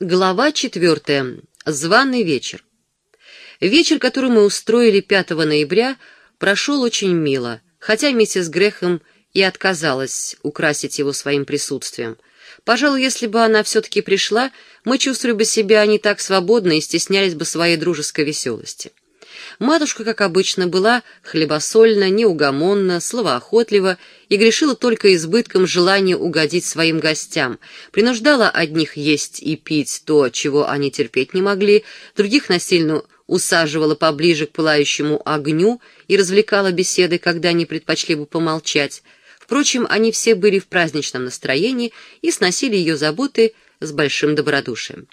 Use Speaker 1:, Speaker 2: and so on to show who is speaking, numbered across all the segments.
Speaker 1: Глава четвертая. Званый вечер. Вечер, который мы устроили 5 ноября, прошел очень мило, хотя миссис Грэхэм и отказалась украсить его своим присутствием. Пожалуй, если бы она все-таки пришла, мы чувствовали бы себя не так свободно и стеснялись бы своей дружеской веселости. Матушка, как обычно, была хлебосольна, неугомонна, словоохотлива и грешила только избытком желания угодить своим гостям, принуждала одних есть и пить то, чего они терпеть не могли, других насильно усаживала поближе к пылающему огню и развлекала беседой, когда они предпочли бы помолчать. Впрочем, они все были в праздничном настроении и сносили ее заботы с большим добродушием.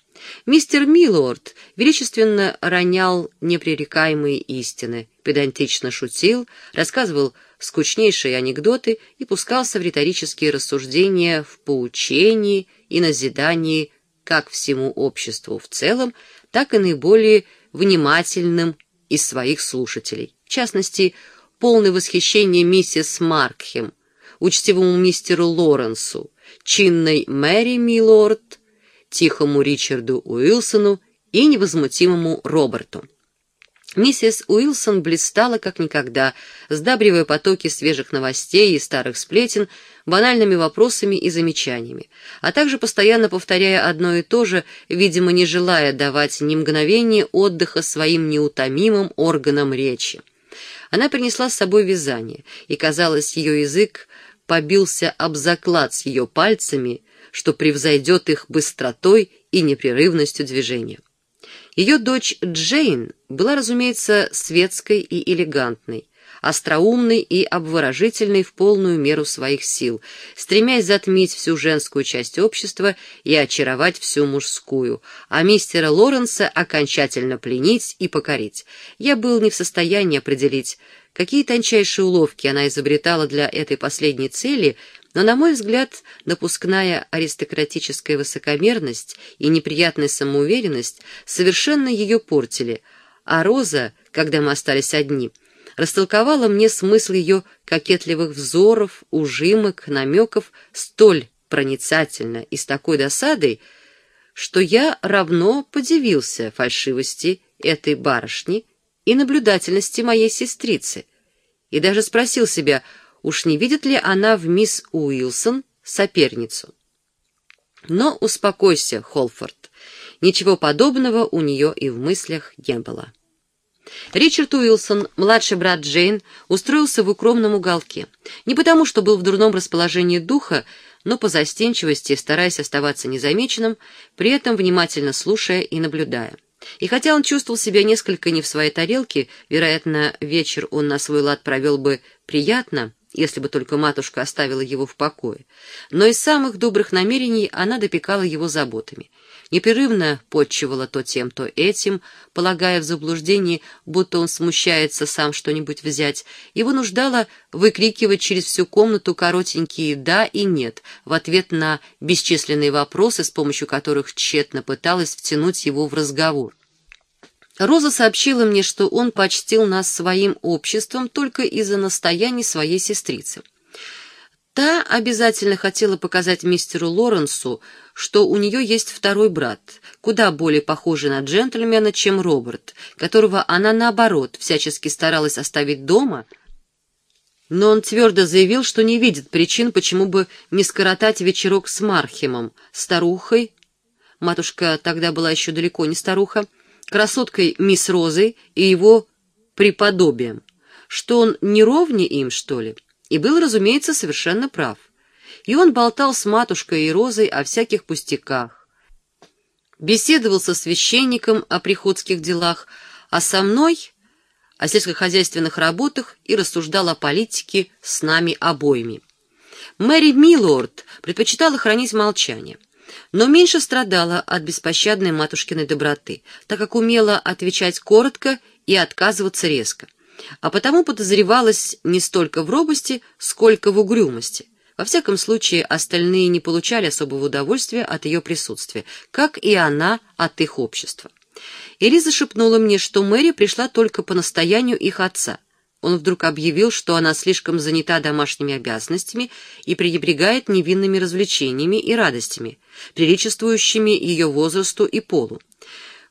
Speaker 1: Мистер Миллорд величественно ронял непререкаемые истины, педантично шутил, рассказывал скучнейшие анекдоты и пускался в риторические рассуждения в поучении и назидании как всему обществу в целом, так и наиболее внимательным из своих слушателей. В частности, полное восхищение миссис Маркхем, учтивому мистеру Лоренсу, чинной Мэри Миллорд, тихому Ричарду Уилсону и невозмутимому Роберту. Миссис Уилсон блистала как никогда, сдабривая потоки свежих новостей и старых сплетен банальными вопросами и замечаниями, а также постоянно повторяя одно и то же, видимо, не желая давать ни мгновения отдыха своим неутомимым органам речи. Она принесла с собой вязание, и, казалось, ее язык побился об заклад с ее пальцами, что превзойдет их быстротой и непрерывностью движения. Ее дочь Джейн была, разумеется, светской и элегантной, остроумной и обворожительной в полную меру своих сил, стремясь затмить всю женскую часть общества и очаровать всю мужскую, а мистера Лоренса окончательно пленить и покорить. Я был не в состоянии определить, какие тончайшие уловки она изобретала для этой последней цели, но, на мой взгляд, напускная аристократическая высокомерность и неприятная самоуверенность совершенно ее портили, а Роза, когда мы остались одни, растолковала мне смысл ее кокетливых взоров, ужимок, намеков столь проницательно и с такой досадой, что я равно подивился фальшивости этой барышни и наблюдательности моей сестрицы, и даже спросил себя — уж не видит ли она в мисс Уилсон соперницу. Но успокойся, Холфорд, ничего подобного у нее и в мыслях не было. Ричард Уилсон, младший брат Джейн, устроился в укромном уголке. Не потому, что был в дурном расположении духа, но по застенчивости, стараясь оставаться незамеченным, при этом внимательно слушая и наблюдая. И хотя он чувствовал себя несколько не в своей тарелке, вероятно, вечер он на свой лад провел бы приятно, если бы только матушка оставила его в покое. Но из самых добрых намерений она допекала его заботами. Непрерывно подчивала то тем, то этим, полагая в заблуждении, будто он смущается сам что-нибудь взять, и вынуждала выкрикивать через всю комнату коротенькие «да» и «нет» в ответ на бесчисленные вопросы, с помощью которых тщетно пыталась втянуть его в разговор. Роза сообщила мне, что он почтил нас своим обществом только из-за настояний своей сестрицы. Та обязательно хотела показать мистеру Лоренсу, что у нее есть второй брат, куда более похожий на джентльмена, чем Роберт, которого она, наоборот, всячески старалась оставить дома, но он твердо заявил, что не видит причин, почему бы не скоротать вечерок с Мархемом, старухой, матушка тогда была еще далеко не старуха, красоткой мисс Розой и его преподобием, что он не ровнее им, что ли, и был, разумеется, совершенно прав. И он болтал с матушкой и Розой о всяких пустяках, беседовал со священником о приходских делах, а со мной о сельскохозяйственных работах и рассуждал о политике с нами обоими. Мэри Миллорд предпочитала хранить молчание но меньше страдала от беспощадной матушкиной доброты, так как умела отвечать коротко и отказываться резко, а потому подозревалась не столько в робости, сколько в угрюмости. Во всяком случае, остальные не получали особого удовольствия от ее присутствия, как и она от их общества. Элиза шепнула мне, что Мэри пришла только по настоянию их отца. Он вдруг объявил, что она слишком занята домашними обязанностями и пренебрегает невинными развлечениями и радостями, приличествующими ее возрасту и полу.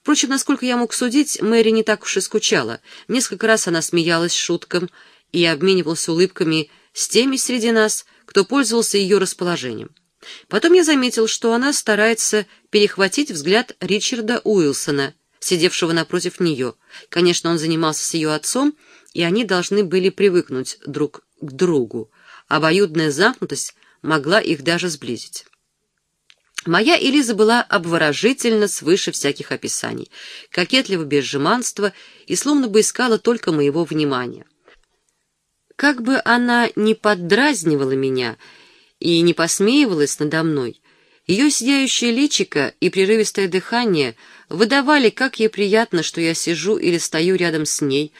Speaker 1: Впрочем, насколько я мог судить, Мэри не так уж и скучала. Несколько раз она смеялась шуткам и обменивалась улыбками с теми среди нас, кто пользовался ее расположением. Потом я заметил, что она старается перехватить взгляд Ричарда Уилсона, сидевшего напротив нее. Конечно, он занимался с ее отцом, и они должны были привыкнуть друг к другу. Обоюдная замкнутость могла их даже сблизить. Моя Элиза была обворожительна свыше всяких описаний, кокетлива без жеманства и словно бы искала только моего внимания. Как бы она ни поддразнивала меня и не посмеивалась надо мной, ее сияющее личико и прерывистое дыхание выдавали, как ей приятно, что я сижу или стою рядом с ней,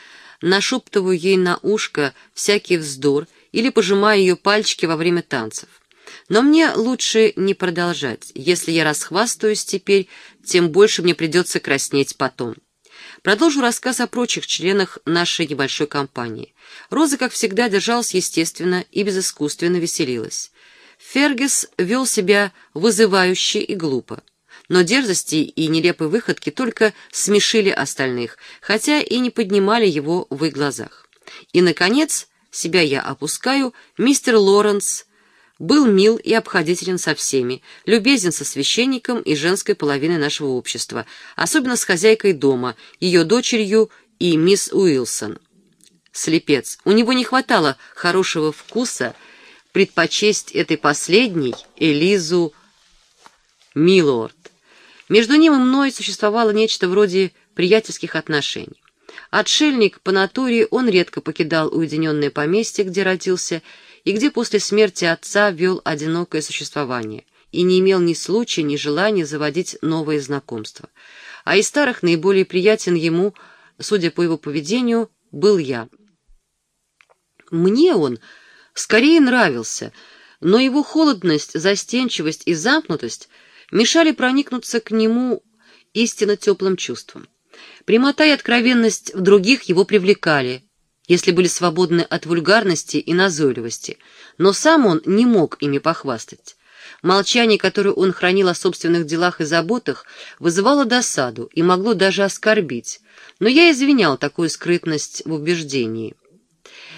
Speaker 1: нашептываю ей на ушко всякий вздор или пожимаю ее пальчики во время танцев. Но мне лучше не продолжать. Если я расхвастаюсь теперь, тем больше мне придется краснеть потом. Продолжу рассказ о прочих членах нашей небольшой компании. Роза, как всегда, держалась естественно и безыскусственно веселилась. Фергис вел себя вызывающе и глупо. Но дерзости и нелепые выходки только смешили остальных, хотя и не поднимали его в их глазах. И, наконец, себя я опускаю, мистер Лоренс был мил и обходителен со всеми, любезен со священником и женской половиной нашего общества, особенно с хозяйкой дома, ее дочерью и мисс Уилсон. Слепец. У него не хватало хорошего вкуса предпочесть этой последней Элизу Милорд. Между ним и мной существовало нечто вроде приятельских отношений. Отшельник по натуре, он редко покидал уединенное поместье, где родился, и где после смерти отца вел одинокое существование, и не имел ни случая, ни желания заводить новые знакомства. А из старых наиболее приятен ему, судя по его поведению, был я. Мне он скорее нравился, но его холодность, застенчивость и замкнутость мешали проникнуться к нему истинно теплым чувством. Прямота и откровенность в других его привлекали, если были свободны от вульгарности и назойливости, но сам он не мог ими похвастать. Молчание, которое он хранил о собственных делах и заботах, вызывало досаду и могло даже оскорбить, но я извинял такую скрытность в убеждении,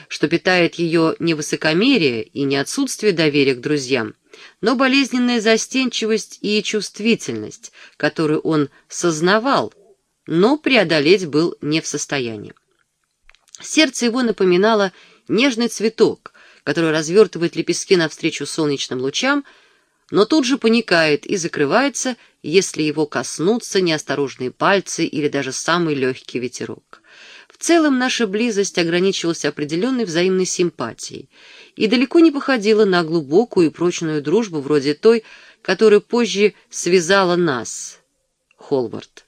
Speaker 1: что питает ее не высокомерие и не отсутствие доверия к друзьям, но болезненная застенчивость и чувствительность, которую он сознавал, но преодолеть был не в состоянии. Сердце его напоминало нежный цветок, который развертывает лепестки навстречу солнечным лучам, но тут же паникает и закрывается, если его коснутся неосторожные пальцы или даже самый легкий ветерок. В целом наша близость ограничивалась определенной взаимной симпатией и далеко не походила на глубокую и прочную дружбу вроде той, которая позже связала нас, Холвард.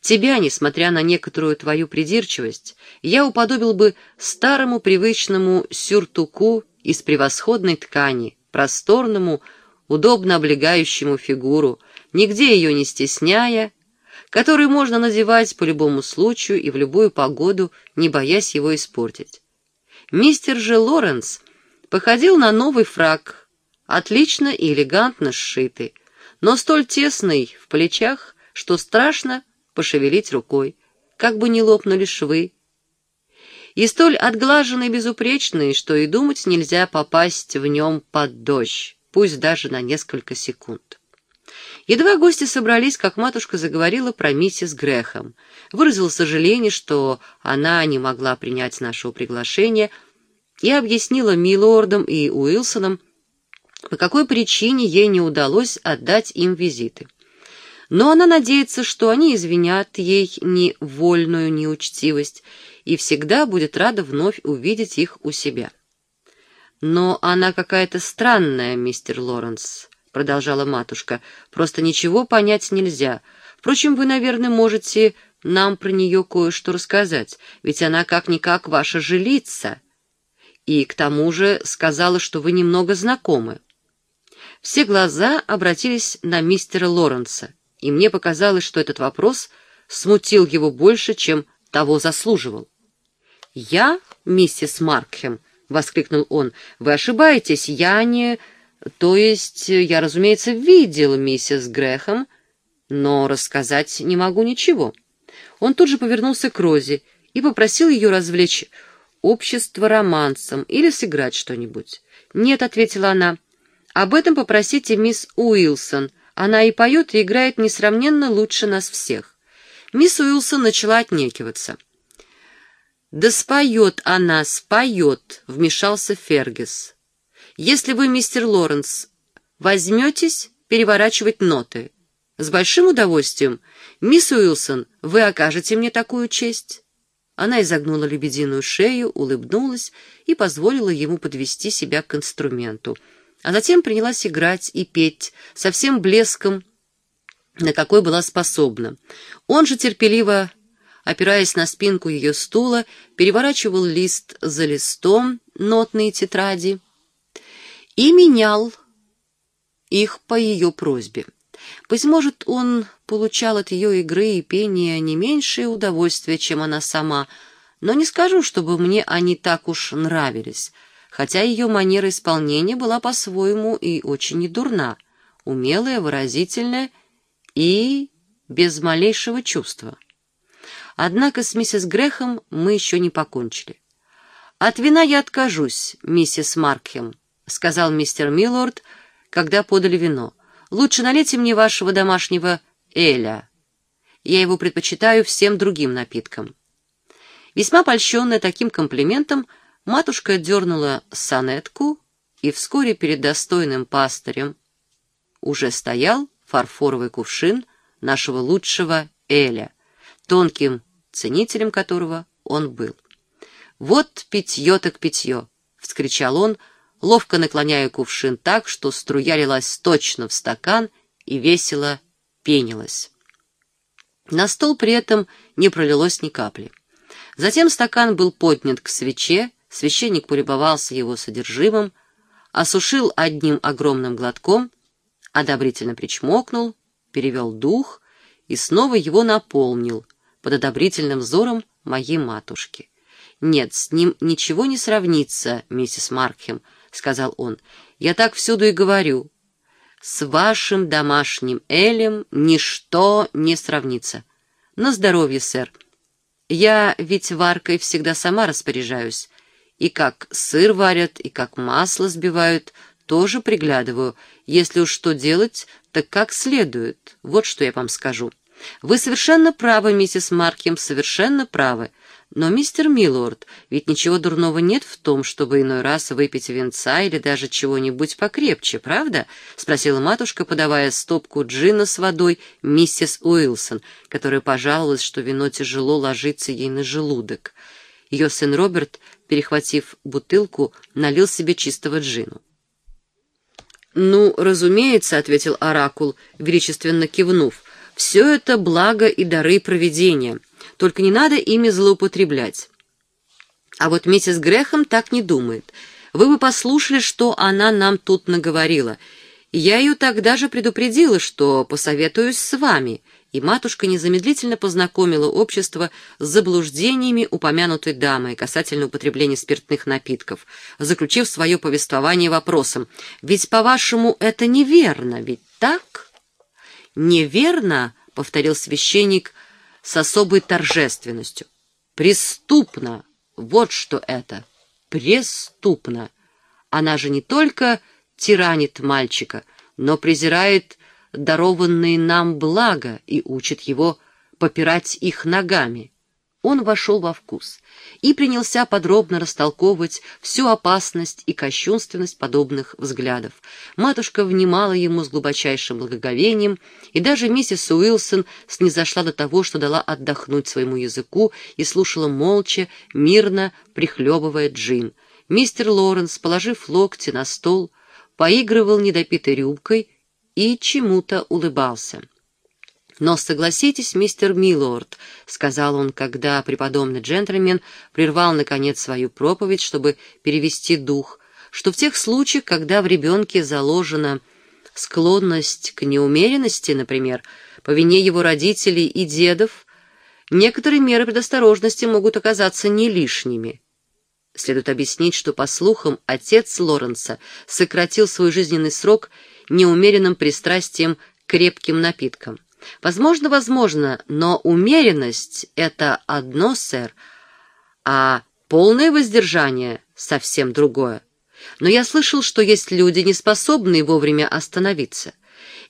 Speaker 1: Тебя, несмотря на некоторую твою придирчивость, я уподобил бы старому привычному сюртуку из превосходной ткани, просторному, удобно облегающему фигуру, нигде ее не стесняя, который можно надевать по любому случаю и в любую погоду, не боясь его испортить. Мистер же Лоренс походил на новый фраг, отлично и элегантно сшитый, но столь тесный в плечах, что страшно пошевелить рукой, как бы не лопнули швы. И столь отглаженный и безупречный, что и думать нельзя попасть в нем под дождь, пусть даже на несколько секунд. Едва гости собрались, как матушка заговорила про миссис Грехом, выразила сожаление, что она не могла принять нашего приглашения, и объяснила милордам и Уилсонам, по какой причине ей не удалось отдать им визиты. Но она надеется, что они извинят ей ни вольную неучтивость и всегда будет рада вновь увидеть их у себя. «Но она какая-то странная, мистер Лоренс», — продолжала матушка. «Просто ничего понять нельзя. Впрочем, вы, наверное, можете нам про нее кое-что рассказать, ведь она как-никак ваша жилица. И к тому же сказала, что вы немного знакомы». Все глаза обратились на мистера Лоренса и мне показалось, что этот вопрос смутил его больше, чем того заслуживал. «Я, миссис Маркхем?» — воскликнул он. «Вы ошибаетесь, я не...» «То есть, я, разумеется, видел миссис Грэхэм, но рассказать не могу ничего». Он тут же повернулся к Розе и попросил ее развлечь общество романсом или сыграть что-нибудь. «Нет», — ответила она, — «об этом попросите мисс Уилсон. Она и поет, и играет несравненно лучше нас всех». Мисс Уилсон начала отнекиваться. «Да споет она, споет», — вмешался Фергис. «Если вы, мистер Лоренс, возьметесь переворачивать ноты, с большим удовольствием, мисс Уилсон, вы окажете мне такую честь». Она изогнула лебединую шею, улыбнулась и позволила ему подвести себя к инструменту, а затем принялась играть и петь со всем блеском, на какой была способна. Он же терпеливо опираясь на спинку ее стула, переворачивал лист за листом нотные тетради и менял их по ее просьбе. Быть может, он получал от ее игры и пения не меньшее удовольствие, чем она сама, но не скажу, чтобы мне они так уж нравились, хотя ее манера исполнения была по-своему и очень недурна, умелая, выразительная и без малейшего чувства. Однако с миссис Грехом мы еще не покончили. «От вина я откажусь, миссис Маркхем», — сказал мистер Миллорд, когда подали вино. «Лучше налейте мне вашего домашнего Эля. Я его предпочитаю всем другим напиткам». Весьма польщенная таким комплиментом, матушка дернула санетку, и вскоре перед достойным пастырем уже стоял фарфоровый кувшин нашего лучшего Эля — тонким ценителем которого он был. «Вот питье так питье!» — вскричал он, ловко наклоняя кувшин так, что струя лилась точно в стакан и весело пенилась. На стол при этом не пролилось ни капли. Затем стакан был поднят к свече, священник полюбовался его содержимым, осушил одним огромным глотком, одобрительно причмокнул, перевел дух и снова его наполнил, под одобрительным взором моей матушки. «Нет, с ним ничего не сравнится, миссис Маркхем», — сказал он. «Я так всюду и говорю. С вашим домашним Элем ничто не сравнится. На здоровье, сэр. Я ведь варкой всегда сама распоряжаюсь. И как сыр варят, и как масло сбивают, тоже приглядываю. Если уж что делать, так как следует. Вот что я вам скажу». «Вы совершенно правы, миссис Маркем, совершенно правы. Но, мистер Миллорд, ведь ничего дурного нет в том, чтобы иной раз выпить венца или даже чего-нибудь покрепче, правда?» — спросила матушка, подавая стопку джина с водой миссис Уилсон, которая пожаловалась, что вино тяжело ложится ей на желудок. Ее сын Роберт, перехватив бутылку, налил себе чистого джину. «Ну, разумеется», — ответил Оракул, величественно кивнув, — все это благо и дары провидения, только не надо ими злоупотреблять. А вот миссис Грехом так не думает. Вы бы послушали, что она нам тут наговорила. Я ее тогда же предупредила, что посоветуюсь с вами, и матушка незамедлительно познакомила общество с заблуждениями упомянутой дамы касательно употребления спиртных напитков, заключив свое повествование вопросом «Ведь, по-вашему, это неверно, ведь так?» «Неверно», — повторил священник с особой торжественностью. «Преступно! Вот что это! Преступно! Она же не только тиранит мальчика, но презирает дарованные нам блага и учит его попирать их ногами он вошел во вкус и принялся подробно растолковывать всю опасность и кощунственность подобных взглядов. Матушка внимала ему с глубочайшим благоговением, и даже миссис Уилсон снизошла до того, что дала отдохнуть своему языку и слушала молча, мирно прихлебывая джин. Мистер Лоренс, положив локти на стол, поигрывал недопитой рюмкой и чему-то улыбался. «Но согласитесь, мистер Миллорд», — сказал он, когда преподобный джентльмен прервал, наконец, свою проповедь, чтобы перевести дух, что в тех случаях, когда в ребенке заложена склонность к неумеренности, например, по вине его родителей и дедов, некоторые меры предосторожности могут оказаться не лишними. Следует объяснить, что, по слухам, отец Лоренса сократил свой жизненный срок неумеренным пристрастием к крепким напиткам. Возможно, возможно, но умеренность — это одно, сэр, а полное воздержание — совсем другое. Но я слышал, что есть люди, не способные вовремя остановиться.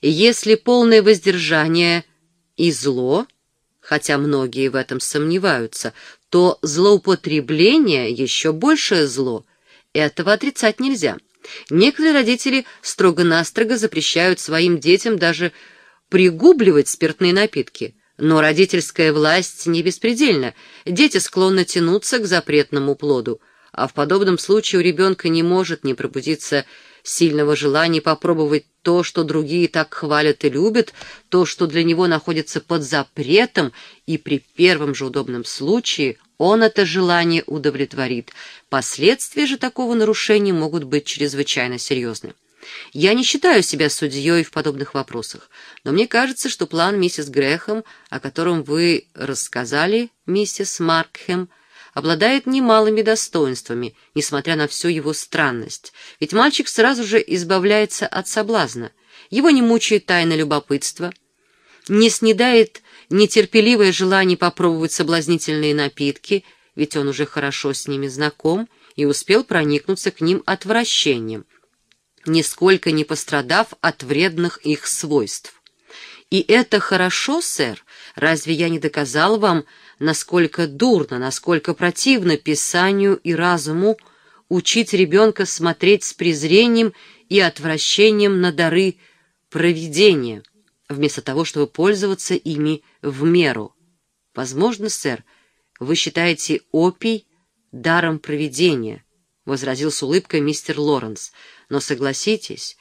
Speaker 1: И если полное воздержание и зло, хотя многие в этом сомневаются, то злоупотребление еще большее зло. Этого отрицать нельзя. Некоторые родители строго-настрого запрещают своим детям даже пригубливать спиртные напитки. Но родительская власть не беспредельна. Дети склонны тянуться к запретному плоду, а в подобном случае у ребенка не может не пробудиться сильного желания попробовать то, что другие так хвалят и любят, то, что для него находится под запретом, и при первом же удобном случае он это желание удовлетворит. Последствия же такого нарушения могут быть чрезвычайно серьезны. Я не считаю себя судьей в подобных вопросах, но мне кажется, что план миссис Грэхэм, о котором вы рассказали, миссис Маркхэм, обладает немалыми достоинствами, несмотря на всю его странность. Ведь мальчик сразу же избавляется от соблазна. Его не мучает тайна любопытства, не снедает нетерпеливое желание попробовать соблазнительные напитки, ведь он уже хорошо с ними знаком и успел проникнуться к ним отвращением, нисколько не пострадав от вредных их свойств. И это хорошо, сэр, разве я не доказал вам, насколько дурно, насколько противно Писанию и разуму учить ребенка смотреть с презрением и отвращением на дары провидения, вместо того, чтобы пользоваться ими в меру. Возможно, сэр, вы считаете опий даром провидения, — возразил с улыбкой мистер Лоренс, — но согласитесь,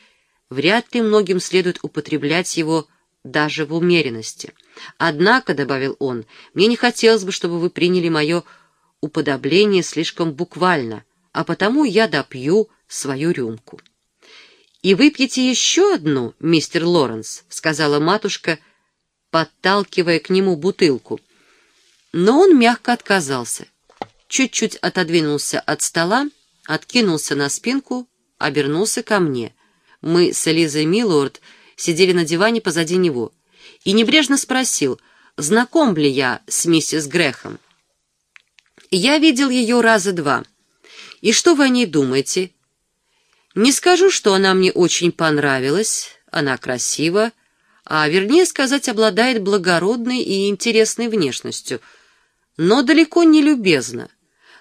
Speaker 1: вряд ли многим следует употреблять его даже в умеренности. Однако, — добавил он, — мне не хотелось бы, чтобы вы приняли мое уподобление слишком буквально, а потому я допью свою рюмку. «И выпьете еще одну, мистер Лоренс», — сказала матушка, подталкивая к нему бутылку. Но он мягко отказался. Чуть-чуть отодвинулся от стола, откинулся на спинку, обернулся ко мне. Мы с Элизой Миллорд сидели на диване позади него, и небрежно спросил, знаком ли я с миссис Грехом. «Я видел ее раза два. И что вы о ней думаете?» «Не скажу, что она мне очень понравилась, она красива, а, вернее сказать, обладает благородной и интересной внешностью, но далеко не любезна,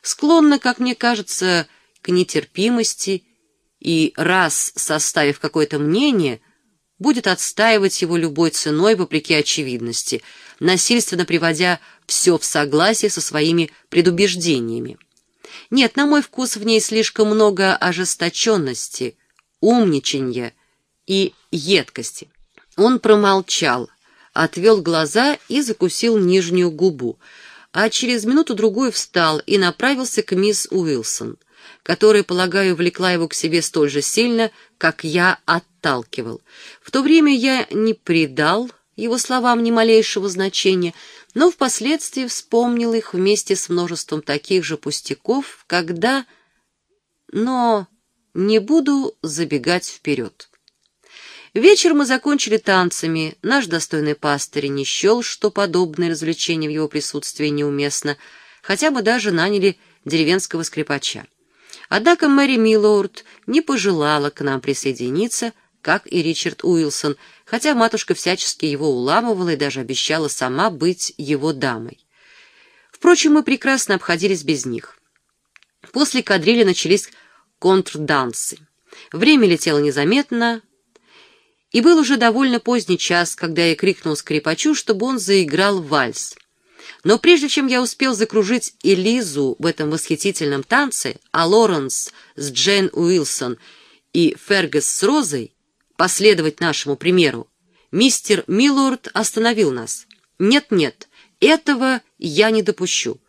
Speaker 1: склонна, как мне кажется, к нетерпимости и, раз составив какое-то мнение, будет отстаивать его любой ценой, вопреки очевидности, насильственно приводя все в согласие со своими предубеждениями. Нет, на мой вкус в ней слишком много ожесточенности, умничанья и едкости. Он промолчал, отвел глаза и закусил нижнюю губу, а через минуту-другую встал и направился к мисс Уилсон — которая, полагаю, влекла его к себе столь же сильно, как я отталкивал. В то время я не придал его словам ни малейшего значения, но впоследствии вспомнил их вместе с множеством таких же пустяков, когда... Но не буду забегать вперед. Вечер мы закончили танцами. Наш достойный пастырь не счел, что подобное развлечение в его присутствии неуместно, хотя мы даже наняли деревенского скрипача. Однако Мэри Миллоурд не пожелала к нам присоединиться, как и Ричард Уилсон, хотя матушка всячески его уламывала и даже обещала сама быть его дамой. Впрочем, мы прекрасно обходились без них. После кадрили начались контрдансы. Время летело незаметно, и был уже довольно поздний час, когда я крикнул скрипачу, чтобы он заиграл вальс. Но прежде чем я успел закружить Элизу в этом восхитительном танце, а Лоренс с Джейн Уилсон и Фергас с Розой последовать нашему примеру, мистер Миллорд остановил нас. «Нет-нет, этого я не допущу.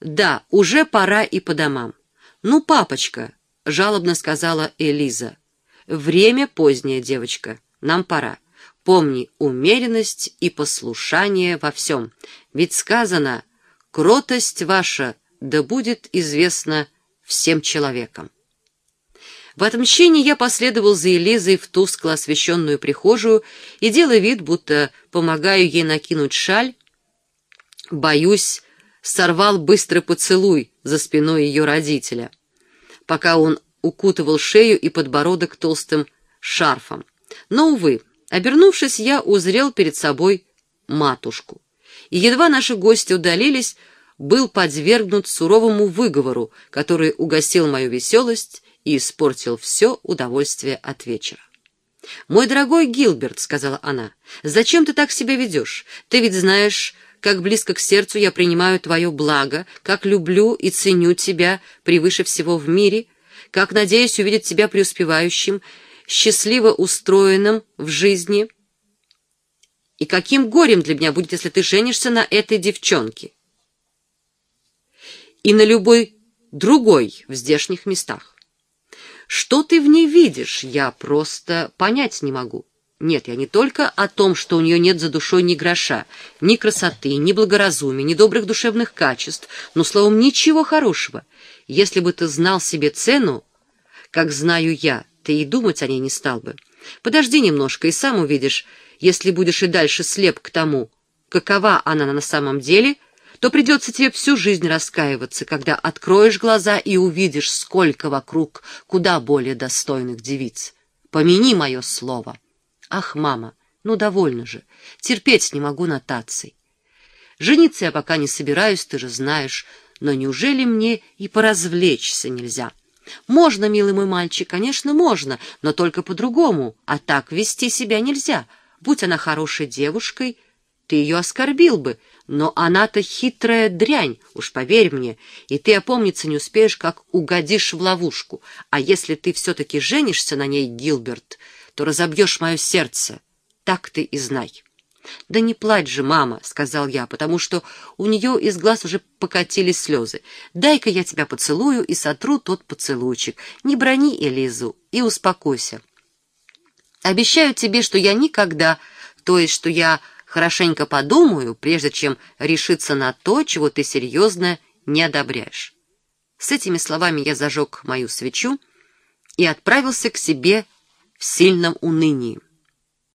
Speaker 1: Да, уже пора и по домам». «Ну, папочка», — жалобно сказала Элиза, — «время позднее, девочка, нам пора. Помни умеренность и послушание во всем, ведь сказано «кротость ваша да будет известна всем человекам». В отмщении я последовал за Элизой в тускло освещенную прихожую и, делая вид, будто помогаю ей накинуть шаль, боюсь, сорвал быстрый поцелуй за спиной ее родителя, пока он укутывал шею и подбородок толстым шарфом. Но, увы, обернувшись, я узрел перед собой матушку. И едва наши гости удалились, был подвергнут суровому выговору, который угасил мою веселость и испортил все удовольствие от вечера. «Мой дорогой Гилберт», — сказала она, — «зачем ты так себя ведешь? Ты ведь знаешь, как близко к сердцу я принимаю твое благо, как люблю и ценю тебя превыше всего в мире, как надеюсь увидеть тебя преуспевающим, счастливо устроенным в жизни. И каким горем для меня будет, если ты женишься на этой девчонке и на любой другой в здешних местах. Что ты в ней видишь, я просто понять не могу. Нет, я не только о том, что у нее нет за душой ни гроша, ни красоты, ни благоразумия, ни добрых душевных качеств, но, словом, ничего хорошего. Если бы ты знал себе цену, как знаю я, ты и думать о ней не стал бы. Подожди немножко, и сам увидишь, если будешь и дальше слеп к тому, какова она на самом деле — то придется тебе всю жизнь раскаиваться, когда откроешь глаза и увидишь, сколько вокруг куда более достойных девиц. Помяни мое слово. Ах, мама, ну довольно же, терпеть не могу нотаций. Жениться я пока не собираюсь, ты же знаешь, но неужели мне и поразвлечься нельзя? Можно, милый мой мальчик, конечно, можно, но только по-другому, а так вести себя нельзя. Будь она хорошей девушкой, ты ее оскорбил бы, но она-то хитрая дрянь, уж поверь мне, и ты опомниться не успеешь, как угодишь в ловушку. А если ты все-таки женишься на ней, Гилберт, то разобьешь мое сердце. Так ты и знай. «Да не плачь же, мама», — сказал я, потому что у нее из глаз уже покатились слезы. «Дай-ка я тебя поцелую и сотру тот поцелуйчик. Не брони Элизу и успокойся. Обещаю тебе, что я никогда, то есть что я хорошенько подумаю, прежде чем решиться на то, чего ты серьезно не одобряешь. С этими словами я зажег мою свечу и отправился к себе в сильном унынии.